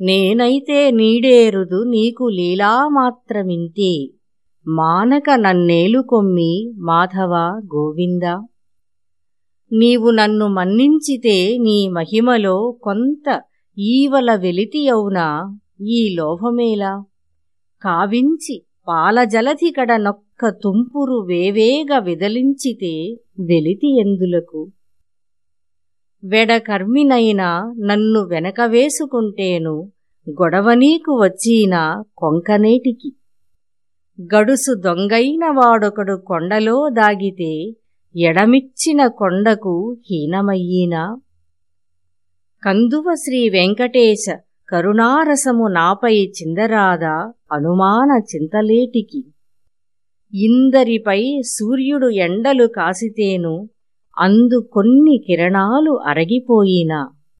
నేనైతే నీడేరుదు నీకు లీలామాత్రమింతే. మానక నన్నేలు కొమ్మి మాధవ గోవింద. నీవు నన్ను మన్నించితే నీ మహిమలో కొంత ఈవల వెలితియౌనా ఈ లోభమేలా? కావించి పాలజలధికడ నొక్క తుంపురు వేవేగ విదలించితే వెలితి ఎందులకు? వెడకర్మినైనా నన్ను వెనకవేసుకుంటేను గొడవనీకు వచ్చీనా కొంకనేటికి. గడుసు దొంగైన వాడొకడు కొండలో దాగితే ఎడమిచ్చిన కొండకు హీనమయ్యినా. కందువ శ్రీ వెంకటేశ కరుణారసము నాపై చిందరాదా అనుమాన చింతలేటికి. ఇందరిపై సూర్యుడు ఎండలు కాసితేను అందు కొన్ని కిరణాలు అరగిపోయినా